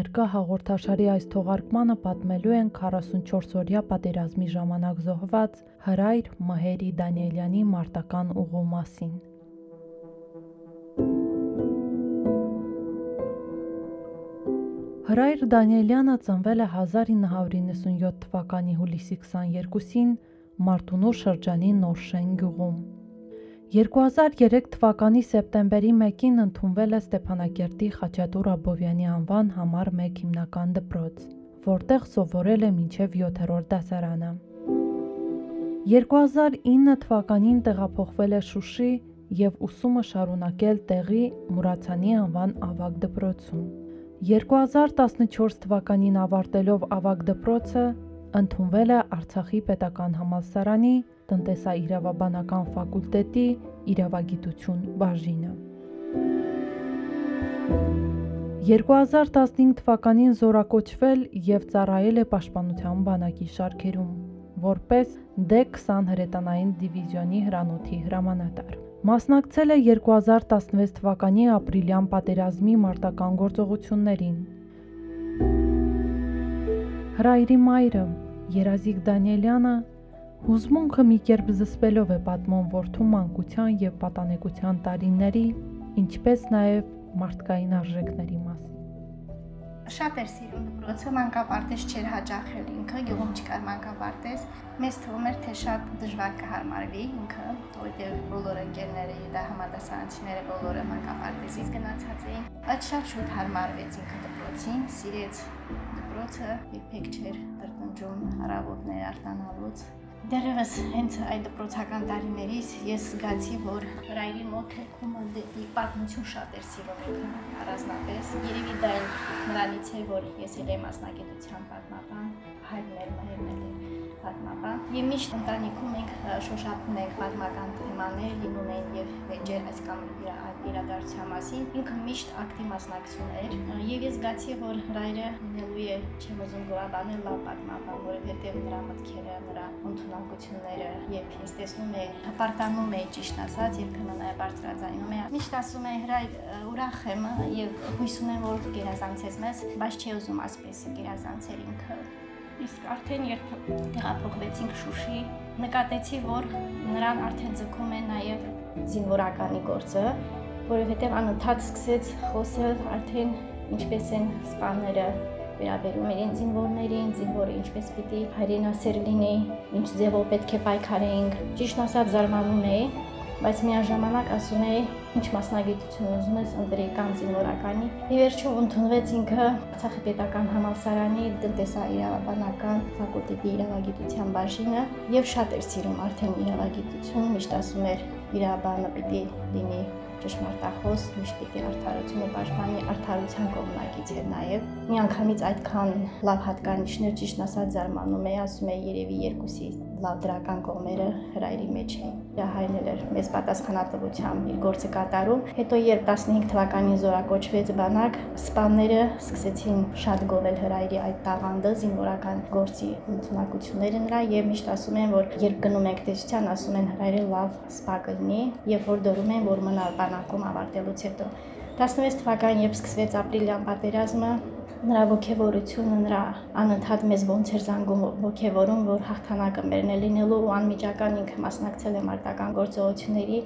ներկա հաղորդաշարի այս թողարկմանը պատմելու են 44-օրյա պատերազմի ժամանակ զոհված հրայր Մհերի Դանիելյանի մարտական ուղու մասին։ Հրայր Դանիելյանը ծնվել է 1997 թվականի հուլիսի 22-ին Մարտունու շրջանի Նորշեն գյուղում։ 2003 թվականի սեպտեմբերի 1-ին ընդունվել է Ստեփանակերտի Խաչատուր Աբովյանի անվան համար 1 հիմնական դպրոց, որտեղ սովորել է մինչև 7-րդ դասարանը։ 2009 թվականին տեղափոխվել է Շուշի եւ ուսումը շարունակել տեղի Մուրացանի անվան ավագ դպրոցում։ 2014 թվականին ավարտելով ավագ դպրոցը ընդունվել է Արցախի պետական համալսարանի տնտեսաիրավաբանական ֆակուլտետի իրավագիտություն բաժինը։ 2015 թվականին զորակոչվել եւ ծառայել է Պաշտպանության բանակի շարքերում որպես D20 հրետանային դիվիզիոնի հրանոթի հրամանատար։ Մասնակցել է 2016 թվականի ապրիլյան պատերազմի մարտական գործողություններին։ Հրայրի մայրը Երազիկ Դանիելյանը Հուզմունքը մի կերպ զսպելով է պատմում որդու մանկության եւ պատանեկության տարիների, ինչպես նաեւ մարդկային արժեքների մասին։ Շատ էր սիրում դպրոցը, մանկապարտեզ չէր հաճախել ինքը, գյուղում չկար մանկապարտեզ։ Մեզ թվում էր, թե շատ դժվար կհարմարվի ինքը, որտեղ բոլոր ընկերները դա համադասարանցիները բոլորը մանկապարտեզից գնացած էին։ Այդ շատ շուտ հարմարվեց ինքը դպրոցին, սիրեց դպրոցը, իբեք չէր տրտնջում առավոտներ արտանալուց Դերևս հենց այդ դպրոցական տարիներից ես զգացի, որ հրայրի մոտ թեքումը դեպի պատմություն շատ էր սիրում առանձնապես։ Երևի դա նրանից է, որ ես էլ եմ մասնագիտության պատմաբան, հայրներ մհերներ պատմաբան։ Եվ միշտ ընտանիքում ենք շոշափում ենք պատմական թեմաներ, լինում են եւ վեճեր այս կամ իրադարձության մասին։ Ինքը միշտ ակտիվ մասնակցում էր եւ ես զգացի, որ հրայրը լինելու է չեմ ուզում գովաբանել լավ պատմաբան, որովհետեւ նրա մտքերը, նրա ընդունակությունները, երբ ես տեսնում եմ, հպարտանում է ճիշտ ասած, երբ քննայ բարձրաձայնում է։ Միշտ ասում է հրայր ուրախ եմ եւ հույս ունեմ, որ գերազանցես մեզ, բայց չի ուզում ասպես գերազանցել ինքը իսկ արդեն երբ տեղափոխվեցինք Շուշի, նկատեցի, որ նրան արդեն ձգում է նաև զինվորականի գործը, որովհետև անընդհատ սկսեց խոսել արդեն ինչպես են սպաները վերաբերում իրեն զինվորներին, զինվորը ինչպես պիտի հայրենասեր լինի, ինչ ձևով պետք է պայքարեինք։ Ճիշտ ասած զարմանում էի, բայց միաժամանակ ասում էի ինչ մասնագիտություն ուզում ես ընտրի կամ զինվորականի։ Ի վերջո ընդունվեց ինքը Արցախի պետական համալսարանի տնտեսաիրավաբանական ֆակուլտետի իրավագիտության բաժինը եւ շատ էր սիրում արդեն իրավագիտություն, միշտ ասում էր իրավաբանը պիտի լինի ճշմարտախոս, միշտ պիտի արդարությունը պաշտպանի, արդարության կողմնակից էր նաև։ Միանգամից այդքան լավ հատկանիշներ ճիշտ ասած զարմանում է, ասում է երևի երկուսի լավ դրական կողմերը հրայրի մեջ էին։ Դա հայնել էր մեծ պատասխանատվությամբ իր գործը կատարում։ Հետո երբ 15 թվականին զորակոչվեց բանակ, սպանները սկսեցին շատ գովել հրայրի այդ տաղանդը, զինվորական գործի ընդունակությունները նրա եւ միշտ ասում են, որ երբ գնում եք տեսության, ասում են հրայրը լավ սպա կլինի, եւ որ դորում են, որ մնա բանակում ավարտելուց հետո 16 թվականին երբ սկսվեց ապրիլյան պատերազմը նրա ողջևորությունը նրա անընդհատ մեզ ոնց էր զանգում ողջևորում որ հաղթանակը մերն է լինելու ու անմիջական ինքը մասնակցել է մարտական գործողությունների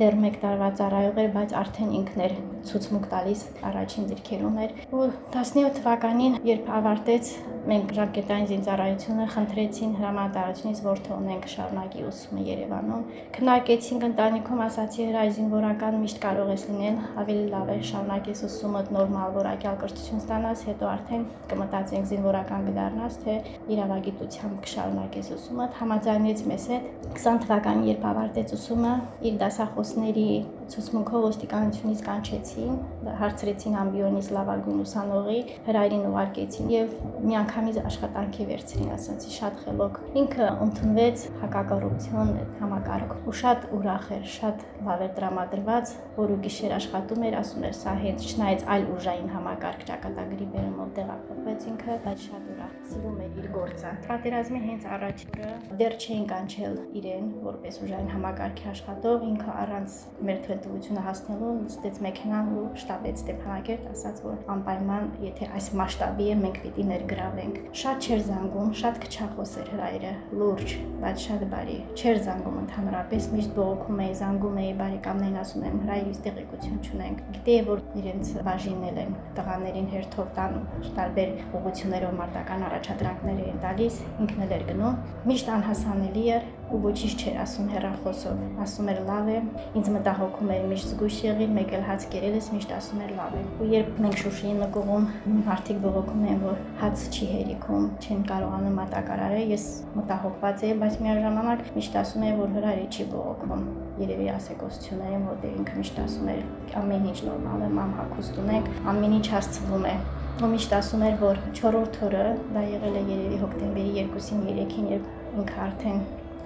դեռ 1 տարվա ծառայող էր, բայց արդեն ինքն էր ցուցմուկ տալիս առաջին դիրքերում էր։ Ու 17 թվականին, երբ ավարտեց մենք ռակետային զինծառայությունը խնդրեցին հրամանատարությունից, որ թողնենք շարունակի ուսումը Երևանում։ Քննարկեցինք ընտանիքում, ասացի հրայ զինվորական միշտ կարող ես լինել, ավելի լավ է շարունակես ուսումը նորմալ որակյալ կրթություն ստանաս, հետո արդեն կմտածենք զինվորական կդառնաս, թե իրավագիտությամբ կշարունակես ուսումը։ Համաձայնեց մեզ հետ 20 թվականին, երբ ավարտեց ուսումը, իր उसने लिए Ցուցմունքով ոստիկանությունից կանչեցին, հարցրեցին ամբիոնից լավագույն ուսանողի, հրայրին ուղարկեցին եւ միանգամից աշխատանքի վերցրին, ասացի շատ խելոք։ Ինքը ընդունվեց հակակոռուպցիոն համակարգ ու շատ ուրախ էր, շատ լավ էր տրամադրված, որ ու գիշեր աշխատում էր, ասում էր, սա հենց չնայած այլ ուժային համակարգ ճակատագրի բերումով տեղափոխվեց ինքը, բայց շատ ուրախ սիրում էր իր գործը։ Պատերազմի հենց առաջինը դեռ չէին կանչել իրեն որպես ուժային համակարգի աշխատող, ինքը առանց մեր թույլտվությունը հասնելու նստեց մեքենան ու շտապեց Ստեփանակերտ, ասաց, որ անպայման, եթե այս մասշտաբի է, մենք պիտի ներգրավենք։ Շատ չէր զանգում, շատ քչախոս էր հրայրը, լուրջ, բայց շատ բարի։ Չէր զանգում ընդհանրապես, միշտ բողոքում էի, զանգում էի բարեկամներին ասում եմ, հրայրից տեղեկություն չունենք։ Գիտեի, որ իրենց բաժիննել են տղաներին հերթով տան տարբեր ուղություններով մարտական առաջադրանքներ էին տալիս, ինքն էլ էր գնում։ Միշտ անհասանելի էր ու ոչինչ չէր ասում հերախոսով։ Ասում էր լավ է, ինձ մտահոգում էր միշտ զգույշ եղիր, մեկ էլ հաց կերել ես, միշտ ասում էր լավ է։ Ու երբ մենք Շուշիի նկողում մարդիկ բողոքում են, որ հաց չի հերիքում, չեն կարողանում մատակարարել, ես մտահոգված էի, բայց միաժամանակ միշտ ասում էր, որ հրարի չի բողոքում երևի ասեկոսությունների մոտ ինքը միշտ ասում էր ամեն ինչ նորմալ է, մամ հակոստ ունենք, ամեն ինչ հասցվում է։ Ու միշտ ասում էր, որ 4-րդ օրը, դա եղել է երևի հոկտեմբերի 2-ին, 3-ին, երբ ինքը արդեն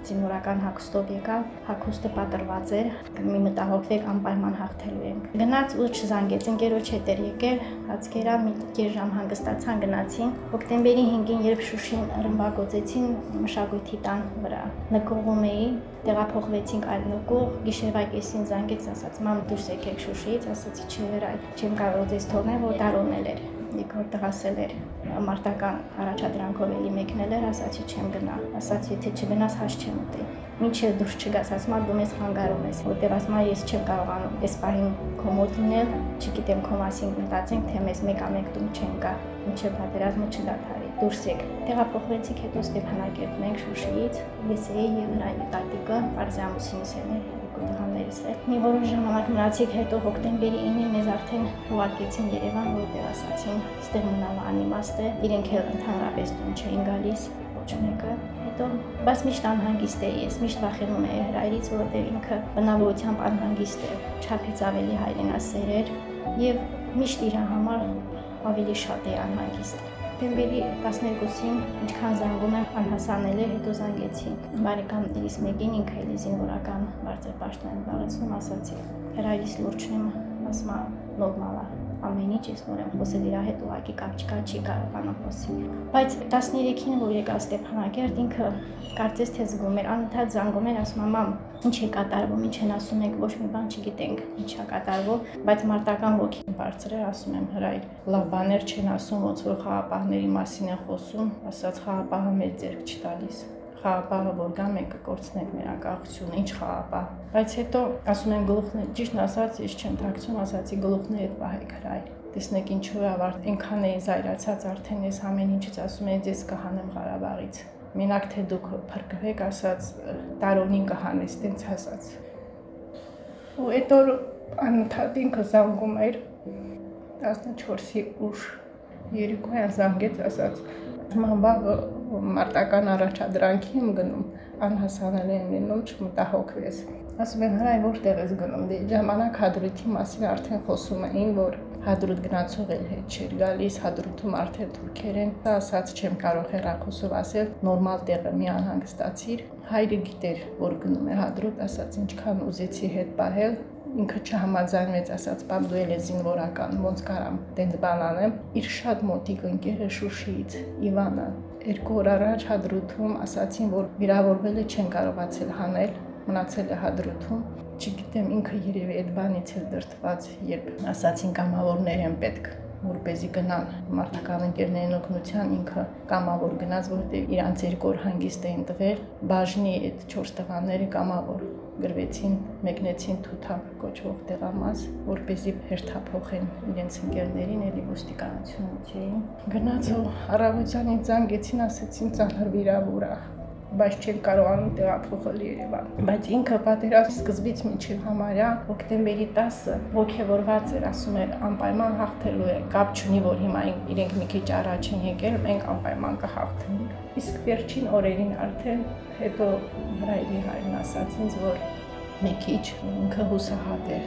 զինվորական հագուստով եկա, հագուստը պատրված էր, մի մտահոգվեք անպայման հաղթելու ենք։ Գնաց ու չզանգեց, ընկերոջ հետ էր եկել, հացկերա մի կես ժամ հանգստացան, գնացին։ Հոկտեմբերի 5-ին, երբ Շուշին ռմբակոծեցին մշակույթի տան վրա, նկողում էի, տեղափոխվեցինք այլ նկող, գիշերվա կեսին զանգեց, ասաց՝ «Մամ, դուրս եկեք Շուշիից», ասացի՝ «Չէ, չեմ կարող ձեզ թողնել, որ դարոնել էր»։ Լիգոր տղասել էր մարտական առաջադրանքով էլի մեկնել էր, ասացի չեմ գնա, ասացի եթե չգնաս հաշ չեմ ուտի։ Ինչը դուրս չգաս, ասում եմ դու մեզ խանգարում ես, որտեվ ասում եմ ես չեմ կարողանում այս պահին կոմոդ լինել, չգիտեմ քո մասին մտածենք, թե մեզ մեկամեկ դու չեն գա, ինչը պատերազմը չդադարի։ Դուրս եկ։ Տեղափոխվեցիք հետո Ստեփանակերտ մենք Շուշիից, ես էի եւ հրանյու տատիկը, Պարզամուսինս էր է։ Մի որոշ ժամանակ մնացիկ հետո հոկտեմբերի 9-ին մեզ արդեն ուղարկեցին Երևան, որտեղ ասացին, ստեղ մնալը անիմաստ է, իրենք էլ ընդհանրապես տուն չէին գալիս, ոչ մեկը։ Հետո բայց միշտ անհանգիստ էի, ես միշտ վախենում էի հրայրից, որովհետև ինքը բնավորությամբ անհանգիստ է, չափից ավելի հայրենասեր էր եւ միշտ իր համար ավելի շատ է անհանգիստ Դեմբերի 12-ին ինչքան զանգում եմ անհասանել է, հետո զանգեցի։ Բարեկամներից մեկին ինքը էլի զինվորական բարձր պաշտոն զբաղեցնում, ասացի. «Հրայրից լուրջ չեմ, ասма նորմալ է» ամեն ինչ ես նոր եմ խոսել իր հետ ուղակի կապ չկա, չի կարողանա խոսի։ Բայց 13-ին որ եկա Ստեփանակերտ ինքը կարծես թե զգում էր, անընդհատ զանգում էր, ասում մամ, ինչ է կատարվում, ինչ են ասում եք, ոչ մի բան չգիտենք, ինչ է կատարվում, բայց մարտական ոգին բարձր է, ասում եմ հրայր։ Լավ բաներ չեն ասում, ոնց որ խաղապահների մասին է խոսում, ասած խաղապահը մեծ ձեռք չտալիս խաղապահը որ գա մենք կկորցնենք մեր անկախությունը, ինչ խաղապահ։ Բայց հետո ասում են գլուխներ, ճիշտ ասած, ես չեմ ཐակցում, ասացի գլուխները պահեք հրայ։ Տեսնեք ինչու է ավարտ, այնքան էի զայրացած արդեն ես ամեն ինչից ասում եմ, ես կհանեմ Ղարաբաղից։ Մենակ թե դուք փրկվեք, ասած տարոնին կհանես, տենց ասած։ Ու այդ օր անընդհատ ինքը զանգում էր 14-ի ուշ երեկոյան զանգեց, ասած մամբաղը մարտական առաջադրանքի եմ գնում, անհասանել եմ լինում, չմտահոգվես։ Ասում են, հրայ որտեղ ես գնում։ Դե ժամանակ հադրութի մասին արդեն խոսում էին, որ հադրութ գնացող էլ հետ չէր գալիս, հադրութում արդեն թուրքեր են։ Դա ասած չեմ կարող հերախոսով ասել, նորմալ տեղը մի անհանգստացիր։ Հայրը գիտեր, որ գնում է հադրութ, ասած ինչքան ուզեցի հետ պահել, ինքը չհամաձայնվեց, ասաց՝ «Բամ դու ես զինվորական, ոնց կարամ տենց բան անեմ»։ Իր շատ մոտիկ ընկերը Շուշիից, Իվանը, երկու օր առաջ հադրութում ասացին, որ վիրավորվել է, չեն կարողացել հանել, մնացել է հադրութում։ Չգիտեմ, ինքը երևի այդ բանից էլ դրթված, երբ ասացին կամավորներ են պետք որպեսի գնան մարտական ընկերներին օգնության ինքը կամավոր գնաց, որովհետև իրանց երկու օր հանգիստ էին տվել, բաժնի այդ 4 տղաները կամավոր գրվեցին, մեկնեցին թութակ կոչվող տեղամաս, որպեսի հերթափոխեն իրենց ընկերներին, էլի ոստիկանությունը չէին։ Գնաց ու առավոտյանից զանգեցին, ասեցին ծանր վիրավոր է բայց չեն կարողանում տեղափոխել Երևան։ Բայց ինքը պատերազմ սկզբից մինչև համարյա հոկտեմբերի 10-ը ողջևորված էր, ասում էր անպայման հաղթելու է, կապ չունի, որ հիմա իրենք մի քիչ առաջ են եկել, մենք անպայման կհաղթենք։ Իսկ վերջին օրերին արդեն հետո հայրի հայրն ասաց ինձ, որ մի քիչ ինքը հուսահատ էր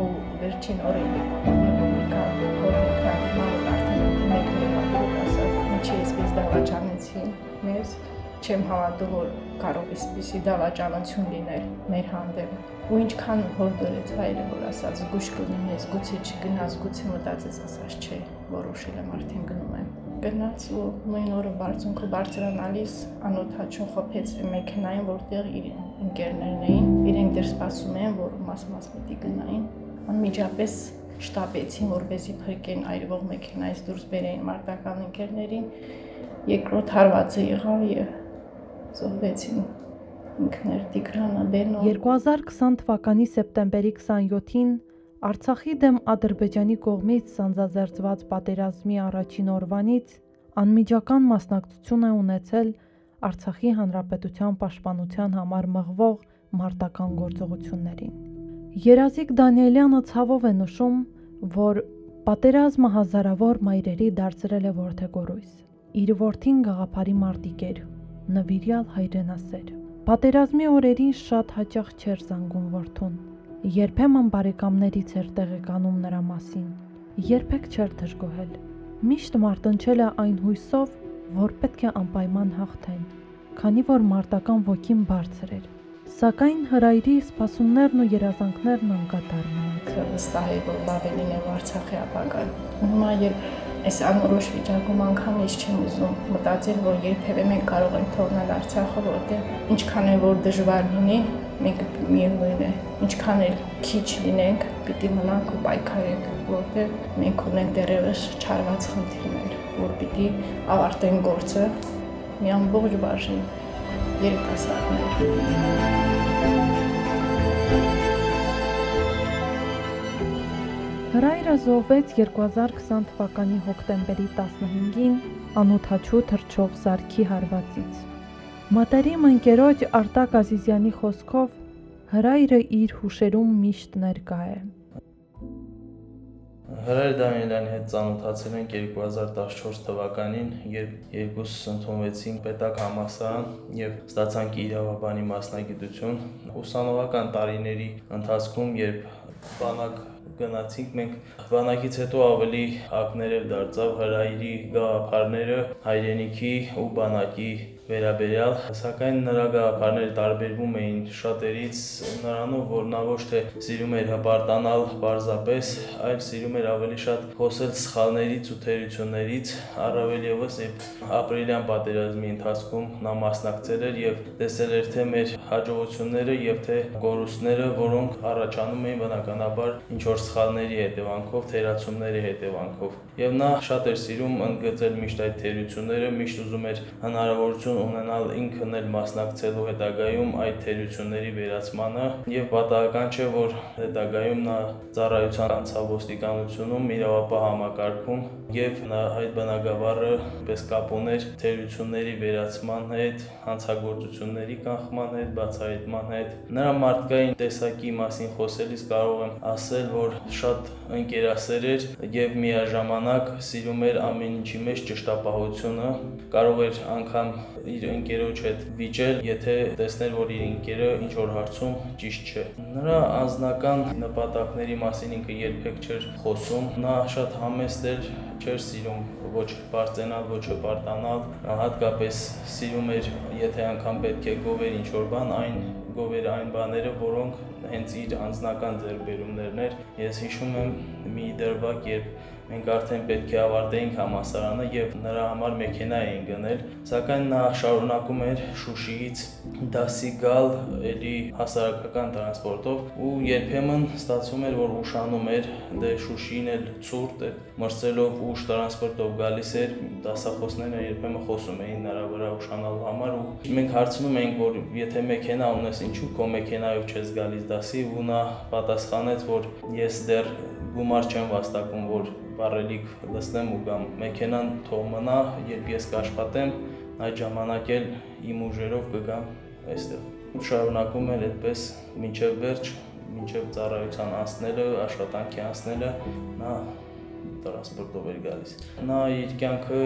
ու վերջին եկա հորիկա մամուկ արդեն մեկ մեղավոր ասած ինչի էսպես դավաճանեցին մեզ չեմ հավատում որ կարող է սպիսի դավաճանություն լինել մեր հանդեպ ու ինչքան հորդորեց հայրը որ ասած գուշ կունի ես գուցե չգնաս գուցե մտածես ասած չէ որոշել եմ արդեն գնում եմ գնաց ու նույն օրը բարձունքը բարձրանալիս անօթաչուն խփեց մեքենային, որտեղ իր ընկերներն էին, իրենք դեռ սպասում են, որ մաս-մաս պիտի գնային։ Անմիջապես շտապեցին, որպեսզի փրկեն այրվող մեքենայից դուրս բերեին մարտական ընկերներին։ Երկրորդ հարվածը եղավ եւ զոհվեցին ինքներ Տիգրանը Բենո 2020 թվականի սեպտեմբերի 27-ին Արցախի դեմ Ադրբեջանի կողմից սանձազերծված պատերազմի առաջին օրվանից անմիջական մասնակցություն է ունեցել Արցախի հանրապետության պաշտպանության համար մղվող մարտական գործողություններին։ Երազիկ Դանիելյանը ցավով է նշում, որ պատերազմը հազարավոր մայրերի դարձրել է ворթեգորույս։ Իր ворթին գաղափարի մարտիկ էր, նվիրյալ հայրենասեր։ Պատերազմի օրերին շատ հաճախ չէր զանգում որդուն։ Երբեմն բարեկամներից էր տեղեկանում նրա մասին, երբեք չէր դժգոհել։ Միշտ մարտնչել է այն հույսով, որ պետք է անպայման հաղթեն, քանի որ մարտական ոգին բարձր էր։ Սակայն հրայրի սպասումներն ու երազանքներն անկատար մնացան։ Վստահ եմ, որ Բաբելին է Արցախի ապագան։ Հիմա երբ այս անորոշ վիճակում անգամ ես չեմ ուզում մտածել, որ երբևէ մենք կարող ենք թողնել Արցախը, որտեղ ինչքան էլ որ դժվար լինի, մենք միևնույն է ինչքան էլ քիչ լինենք պիտի մնանք ու պայքարենք որտեղ մենք ունենք դեռևս չարված խնդիրներ որ պիտի ավարտեն գործը մի ամբողջ բաժին երիտասարդներ Հրայրը զոհվեց 2020 թվականի հոկտեմբերի 15-ին անոթաչու թրջող սարքի հարվածից։ Մատերիմ ընկերոջ Արտակ Ազիզյանի խոսքով հրայրը իր հուշերում միշտ ներկա է։ Հրայր Դանիելյանի հետ ծանոթացել ենք 2014 թվականին, երբ երկուս ընդունվեցինք պետակ համասարան եւ ստացանք իրավաբանի մասնագիտություն։ Ուսանողական տարիների ընթացքում, երբ բանակ գնացինք մենք բանակից հետո ավելի ակներ էլ դարձավ հրայրի գաղափարները հայրենիքի ու բանակի վերաբերյալ, սակայն նրա գաղափարները տարբերվում էին շատերից նրանով, որ նա ոչ թե սիրում էր հպարտանալ պարզապես, այլ սիրում էր ավելի շատ խոսել սխալներից ու թերություններից, առավել եւս երբ ապրիլյան պատերազմի ընթացքում նա մասնակցել էր եւ տեսել էր թե մեր հաջողությունները եւ թե կորուստները, որոնք առաջանում էին բնականաբար ինչ որ սխալների հետևանքով, թերացումների հետևանքով։ Եվ նա շատ էր սիրում ընդգծել միշտ այդ թերությունները, միշտ ուզում էր հնարավորություն ունենալ ինքն էլ մասնակցելու հետագայում այդ թերությունների վերացմանը եւ պատահական չէ որ հետագայում նա ծառայության անցավ ոստիկանությունում իրավապահ համակարգում եւ նա այդ բնակավարը պես կապ ուներ թերությունների վերացման հետ, հանցագործությունների կանխման հետ, բացահայտման հետ։ Նրա մարդկային տեսակի մասին խոսելիս կարող եմ ասել, որ շատ ընկերասեր էր եւ միաժամանակ սիրում էր ամեն ինչի մեջ ճշտապահությունը։ Կարող էր անգամ իր ընկերոջ հետ վիճել, եթե տեսներ, որ իր ընկերը ինչ որ հարցում ճիշտ չէ։ Նրա անձնական նպատակների մասին ինքը երբեք չէր խոսում։ Նա շատ համեստ էր, չէր սիրում ոչ բարձենալ, ոչ հպարտանալ, հատկապես սիրում էր, եթե անգամ պետք է գովեր ինչ որ բան, այն գովեր այն բաները, որոնք հենց իր անձնական ձեռբերումներն էր։ Ես հիշում եմ մի դրվագ, երբ Մենք արդեն պետք է ավարտեինք համասարանը եւ նրա համար մեքենա էին գնել, սակայն նա շարունակում էր Շուշիից դասի գալ էլի հասարակական տրանսպորտով ու երբեմն ստացվում էր, որ ուշանում էր, դե Շուշին էլ ցուրտ է, մրցելով ուշ տրանսպորտով գալիս էր, դասախոսները երբեմն խոսում էին նրա վրա ուշանալու համար ու մենք հարցնում էինք, որ եթե մեքենա ունես, ինչու քո մեքենայով չես գալիս դասի ու նա պատասխանեց, որ ես դեռ գումար չեմ վաստակում, որ վառելիք լցնեմ ու գամ։ Մեքենան թող մնա, երբ ես կաշխատեմ, այդ ժամանակ էլ իմ ուժերով կգամ այստեղ։ Շարունակում էր այդպես մինչև վերջ, մինչև ծառայության անցնելը, աշխատանքի անցնելը, նա տրանսպորտով էր գալիս։ Նա իր կյանքը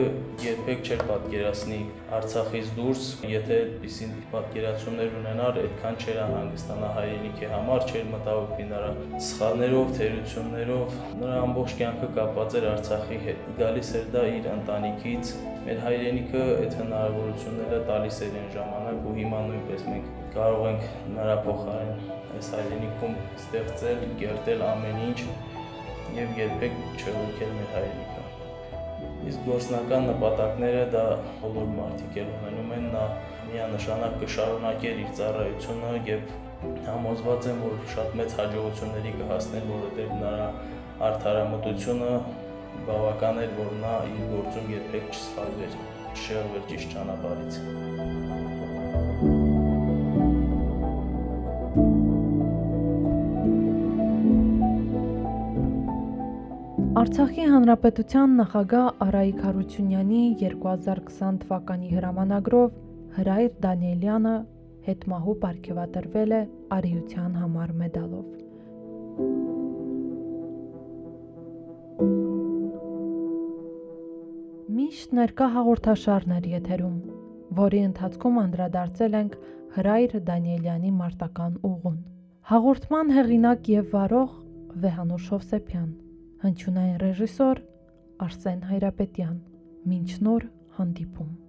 երբեք չէր պատկերացնի Արցախից դուրս, եթե այդպիսին պատկերացումներ ունենար, այդքան չէր անհանգստանա հայրենիքի համար, չէր մտահոգվի նրա սխալներով, թերություններով։ Նրա ամբողջ կյանքը կապված էր Արցախի հետ։ Գալիս էր դա իր ընտանիքից, մեր հայրենիքը այդ հնարավորությունները տալիս էր այն ժամանակ ու հիմա նույնպես մենք կարող ենք նրա փոխարեն այս հայրենիքում ստեղծել, կերտել ամեն ինչ եւ երբեք չհոգել մեր հայրենիքը։ Իսկ գործնական նպատակները դա բոլոր մարդիկ էլ ունենում են, նա միանշանակ կշարունակեր իր ծառայությունը եւ համոզված եմ, որ շատ մեծ հաջողությունների կհասներ, որովհետեւ նրա արդարամտությունը բավական էր, որ նա իր գործում երբեք չսխալվեր, չշեղվեր ճիշտ ճանապարհից։ Արցախի հանրապետության նախագահ Արայիկ Հարությունյանի 2020 թվականի հրամանագրով Հրայր Դանիելյանը հետմահու ապարգևատրվել է արիության համար մեդալով։ Միշտ ներկա հաղորդաշարներ եթերում, որի ընթացքում անդրադարձել ենք Հրայր Դանիելյանի մարտական ուղուն։ Հաղորդման հեղինակ եւ վարող Վեհանուր Շովսեփյան, հնչյունային ռեժիսոր Արսեն Հայրապետյան։ Մինչ նոր հանդիպում։